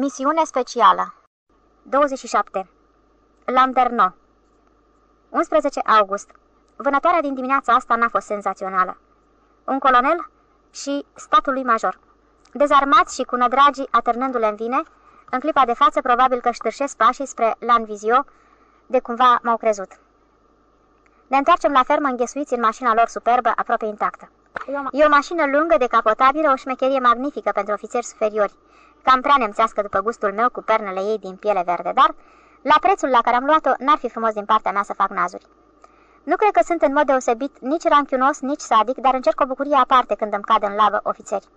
Misiune specială 27. Landerno 11 august. Vânătoarea din dimineața asta n-a fost senzațională. Un colonel și statul lui major. Dezarmați și cu nădragii atârnându-le în vine, în clipa de față probabil că ștârșesc pașii spre Lanvizio, de cumva m-au crezut. Ne întoarcem la fermă înghesuiți în mașina lor superbă, aproape intactă. E o mașină lungă, decapotabilă, o șmecherie magnifică pentru ofițeri superiori, cam prea nemțească după gustul meu cu pernele ei din piele verde, dar la prețul la care am luat-o n-ar fi frumos din partea mea să fac nazuri. Nu cred că sunt în mod deosebit nici ranchiunos, nici sadic, dar încerc o bucurie aparte când îmi cad în lavă ofițeri.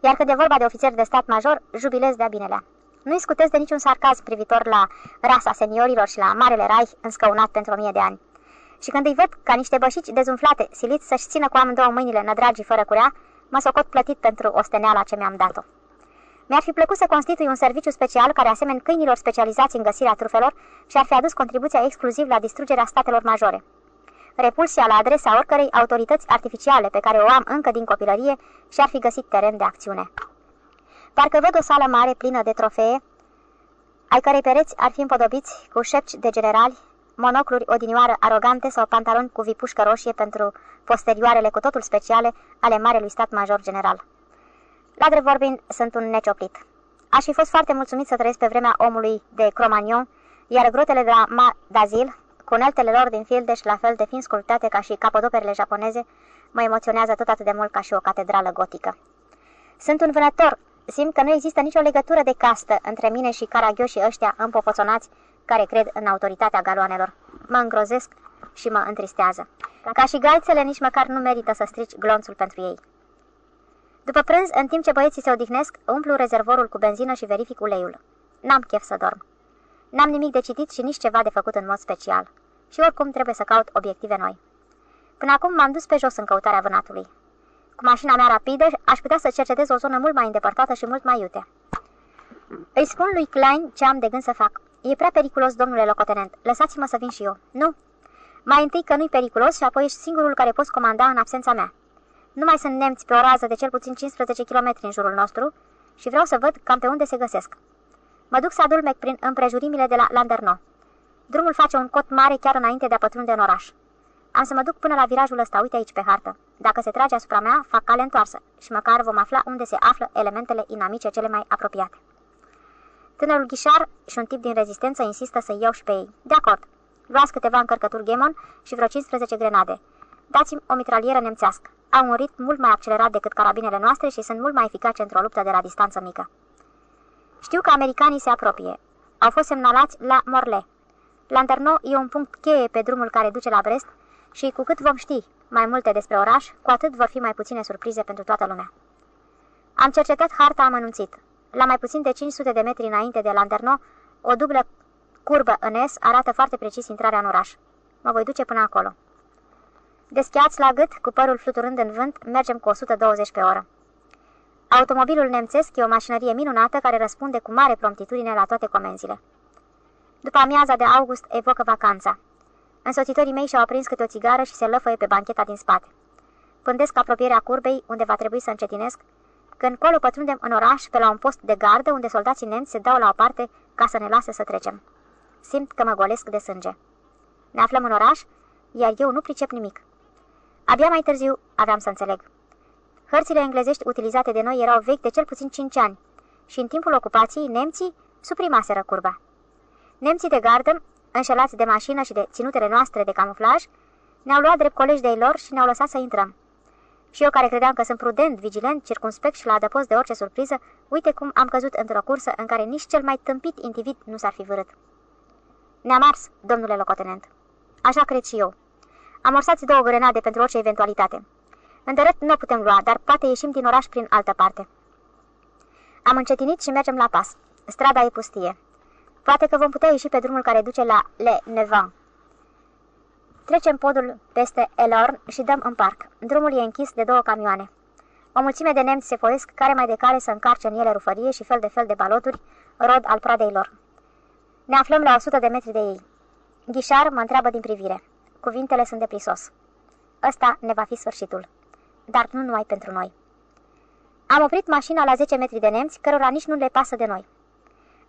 Iar când e vorba de ofițeri de stat major, jubilez de-a binelea. Nu-i scutez de niciun sarcasm privitor la rasa seniorilor și la Marele Rai înscăunat pentru o mie de ani. Și când îi văd ca niște bășici dezumflate, siliți să-și țină cu amândouă mâinile nădragii fără curea, mă socot plătit pentru osteneala ce mi-am dat-o. Mi-ar fi plăcut să constitui un serviciu special care, asemeni câinilor specializați în găsirea trufelor, și-ar fi adus contribuția exclusiv la distrugerea statelor majore. Repulsia la adresa oricărei autorități artificiale pe care o am încă din copilărie și-ar fi găsit teren de acțiune. Parcă văd o sală mare plină de trofee, ai cărei pereți ar fi împodobiți cu șepci de generali, monocluri odinioară arogante sau pantaloni cu vipușcă roșie pentru posterioarele cu totul speciale ale Marelui Stat Major General. La drept vorbind, sunt un necioplit. Aș fi fost foarte mulțumit să trăiesc pe vremea omului de Cromagnon, iar grotele de la Ma d'Azil, cu uneltele lor din fildeș la fel de fin sculptate ca și capodoperele japoneze, mă emoționează tot atât de mult ca și o catedrală gotică. Sunt un vânător, simt că nu există nicio legătură de castă între mine și caragioșii ăștia împopoțonați care cred în autoritatea galoanelor. Mă îngrozesc și mă întristează. Ca și galțele, nici măcar nu merită să strici glonțul pentru ei. După prânz, în timp ce băieții se odihnesc, umplu rezervorul cu benzină și verific uleiul. N-am chef să dorm. N-am nimic de citit și nici ceva de făcut în mod special. Și oricum trebuie să caut obiective noi. Până acum m-am dus pe jos în căutarea vânatului. Cu mașina mea rapidă aș putea să cercetez o zonă mult mai îndepărtată și mult mai iute. Îi spun lui Klein ce am de gând să fac. E prea periculos, domnule locotenent. Lăsați-mă să vin și eu. Nu. Mai întâi că nu-i periculos și apoi ești singurul care poți comanda în absența mea. Nu mai sunt nemți pe o rază de cel puțin 15 km în jurul nostru și vreau să văd cam pe unde se găsesc. Mă duc să adulmec prin împrejurimile de la Landerno. Drumul face un cot mare chiar înainte de a pătrunde în oraș. Am să mă duc până la virajul ăsta, uite aici pe hartă. Dacă se trage asupra mea, fac cale întoarsă și măcar vom afla unde se află elementele inamice cele mai apropiate. Tânărul ghișar și un tip din rezistență insistă să iau și pe ei. De acord. Luați câteva încărcături Gemon și vreo 15 grenade. Dați-mi o mitralieră nemțească. Au un ritm mult mai accelerat decât carabinele noastre și sunt mult mai eficace într-o luptă de la distanță mică. Știu că americanii se apropie. Au fost semnalați la Morle. Lanterno e un punct cheie pe drumul care duce la Brest și cu cât vom ști mai multe despre oraș, cu atât vor fi mai puține surprize pentru toată lumea. Am cercetat harta amănunțit. La mai puțin de 500 de metri înainte de Landerno, o dublă curbă în S arată foarte precis intrarea în oraș. Mă voi duce până acolo. Deschiați la gât, cu părul fluturând în vânt, mergem cu 120 pe oră. Automobilul nemțesc e o mașinărie minunată care răspunde cu mare promptitudine la toate comenzile. După amiaza de august evocă vacanța. Însoțitorii mei și-au aprins câte o țigară și se lăfăie pe bancheta din spate. Pândesc apropierea curbei, unde va trebui să încetinesc, când colo pătrundem în oraș pe la un post de gardă unde soldații nemți se dau la o parte ca să ne lase să trecem. Simt că mă golesc de sânge. Ne aflăm în oraș, iar eu nu pricep nimic. Abia mai târziu aveam să înțeleg. Hărțile englezești utilizate de noi erau vechi de cel puțin 5 ani și în timpul ocupației nemții suprimaseră curba. Nemții de gardă, înșelați de mașină și de ținutele noastre de camuflaj, ne-au luat drept colegi de-ai lor și ne-au lăsat să intrăm. Și eu care credeam că sunt prudent, vigilent, circunspect și la adăpost de orice surpriză, uite cum am căzut într-o cursă în care nici cel mai tâmpit individ nu s-ar fi vârât. Ne-am ars, domnule locotenent. Așa cred și eu. Amorsați două grenade pentru orice eventualitate. Îndărât nu putem lua, dar poate ieșim din oraș prin altă parte. Am încetinit și mergem la pas. Strada e pustie. Poate că vom putea ieși pe drumul care duce la Le Nevan. Trecem podul peste Elorn și dăm în parc. Drumul e închis de două camioane. O mulțime de nemți se foiesc care mai de care să încarce în ele rufărie și fel de fel de baloturi, rod al pradeilor. Ne aflăm la 100 de metri de ei. Ghișar mă întreabă din privire. Cuvintele sunt de prisos. Ăsta ne va fi sfârșitul. Dar nu numai pentru noi. Am oprit mașina la 10 metri de nemți, cărora nici nu le pasă de noi.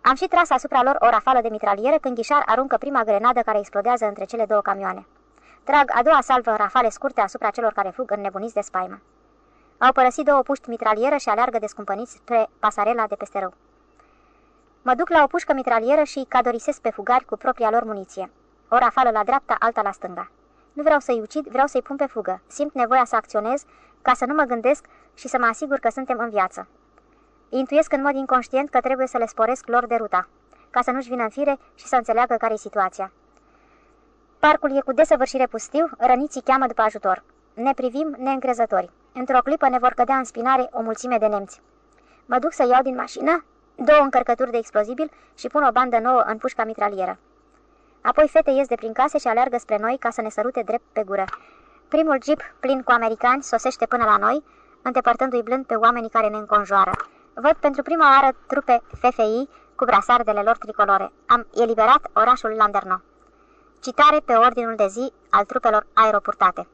Am și tras asupra lor o rafală de mitraliere când Ghișar aruncă prima grenadă care explodează între cele două camioane. Trag a doua salvă rafale scurte asupra celor care fug înnebuniți de spaimă. Au părăsit două puști mitralieră și aleargă descumpăniți spre pasarela de peste râu. Mă duc la o pușcă mitralieră și cadorisesc pe fugari cu propria lor muniție. O rafală la dreapta, alta la stânga. Nu vreau să-i ucid, vreau să-i pun pe fugă. Simt nevoia să acționez ca să nu mă gândesc și să mă asigur că suntem în viață. Intuiesc în mod inconștient că trebuie să le sporesc lor de ruta, ca să nu-și vină în fire și să înțeleagă care e situația. Parcul e cu desăvârșire pustiu, răniții cheamă după ajutor. Ne privim neîncrezători. Într-o clipă ne vor cădea în spinare o mulțime de nemți. Mă duc să iau din mașină două încărcături de explozibil și pun o bandă nouă în pușca mitralieră. Apoi fete ies de prin case și aleargă spre noi ca să ne sărute drept pe gură. Primul jeep plin cu americani sosește până la noi, îndepărtându-i blând pe oamenii care ne înconjoară. Văd pentru prima oară trupe FFI cu brasardele lor tricolore. Am eliberat orașul Landerno. Citare pe ordinul de zi al trupelor aeroportate.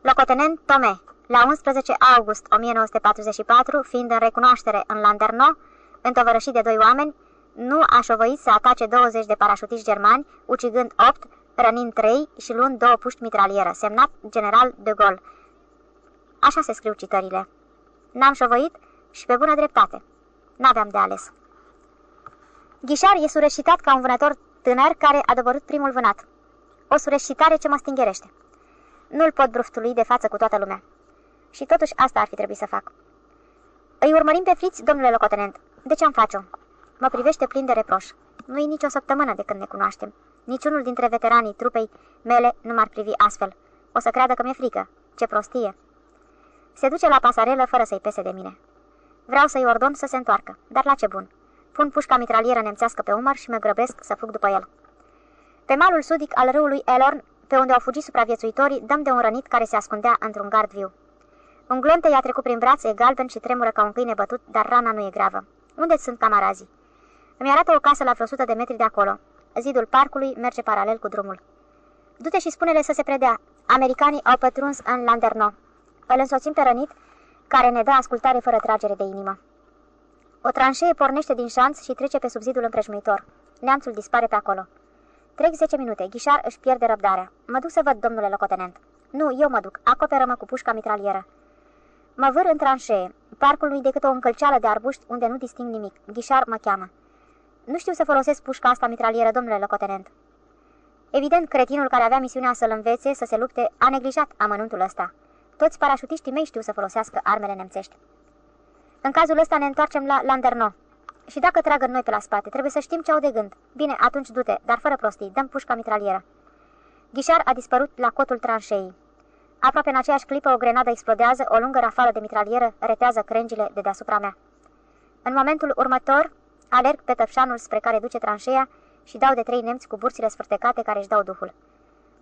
Locotenent Tome, la 11 august 1944, fiind în recunoaștere în Landerno, întovărășit de doi oameni, nu a șovăit să atace 20 de parașutiști germani, ucigând 8, rănind 3 și luând două puști mitralieră, semnat general de Gaulle. Așa se scriu citările. N-am șovăit și pe bună dreptate. N-aveam de ales. Ghișar e sureșitat ca un vânător tânăr care a dobărut primul vânat. O sureșitare ce mă stingerește. Nu-l pot bruftului de față cu toată lumea. Și totuși asta ar fi trebuit să fac. Îi urmărim pe friți, domnule locotenent. De ce am face-o? Mă privește plin de reproș. Nu-i nicio săptămână de când ne cunoaștem. Niciunul dintre veteranii trupei mele nu m-ar privi astfel. O să creadă că mi-e frică. Ce prostie! Se duce la pasarelă fără să-i pese de mine. Vreau să-i ordon să se întoarcă, dar la ce bun? Pun pușca mitralieră nemțească pe umăr și mă grăbesc să fug după el. Pe malul sudic al râului Elorn, pe unde au fugit supraviețuitorii, dăm de un rănit care se ascundea într-un gard viu. Un glonte i-a trecut prin braț, e galben și tremură ca un câine bătut, dar rana nu e gravă. Unde sunt camarazii? Îmi arată o casă la vreo 100 de metri de acolo. Zidul parcului merge paralel cu drumul. Du-te și spune-le să se predea. Americanii au pătruns în Landerno. Îl însoțim pe rănit, care ne dă ascultare fără tragere de inimă. O tranșee pornește din șanț și trece pe sub zidul împrejmuitor. Neamțul dispare pe acolo. Trec 10 minute. Ghișar își pierde răbdarea. Mă duc să văd, domnule locotenent. Nu, eu mă duc. Acoperă-mă cu pușca mitralieră. Mă văr în tranșee. Parcul nu-i decât o încălceală de arbuști unde nu disting nimic. Ghișar mă cheamă. Nu știu să folosesc pușca asta mitralieră, domnule locotenent. Evident, cretinul care avea misiunea să-l învețe să se lupte a neglijat amănuntul ăsta. Toți parașutiștii mei știu să folosească armele nemțești. În cazul ăsta ne întoarcem la Landerno. Și dacă tragă noi pe la spate, trebuie să știm ce au de gând. Bine, atunci du-te, dar fără prostii, dăm pușca mitralieră. Ghișar a dispărut la cotul tranșeii. Aproape în aceeași clipă o grenadă explodează, o lungă rafală de mitralieră retează crengile de deasupra mea. În momentul următor, alerg pe tăpșanul spre care duce tranșeia și dau de trei nemți cu burțile sfârtecate care își dau duhul.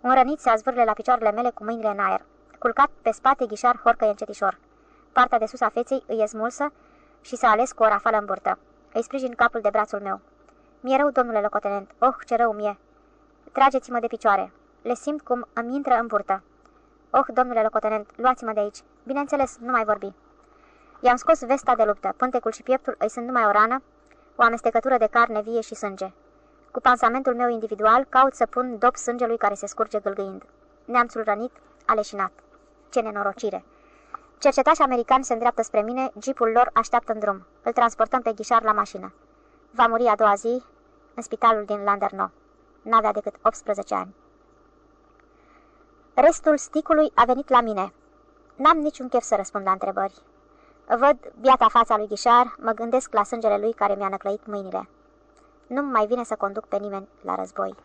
Un rănit se azvârle la picioarele mele cu mâinile în aer. Culcat pe spate, ghișar horcă încetișor. Partea de sus a feței îi e smulsă și s-a ales cu o rafală în burtă. Îi sprijin capul de brațul meu. Mi-e rău, domnule locotenent. Oh, ce rău mie! Trageți-mă de picioare. Le simt cum îmi intră în burtă. Oh, domnule locotenent, luați-mă de aici. Bineînțeles, nu mai vorbi. I-am scos vesta de luptă. Pântecul și pieptul îi sunt numai o rană, o amestecătură de carne vie și sânge. Cu pansamentul meu individual, caut să pun dop sângelui care se scurge gâlgâind. Neamțul rănit a leșinat. Ce nenorocire! Cercetași americani se îndreaptă spre mine, jeepul lor așteaptă în drum. Îl transportăm pe ghișar la mașină. Va muri a doua zi în spitalul din Landerno. N-avea decât 18 ani. Restul sticului a venit la mine. N-am niciun chef să răspund la întrebări. Văd biata fața lui Ghișar, mă gândesc la sângele lui care mi-a năclăit mâinile. Nu mai vine să conduc pe nimeni la război.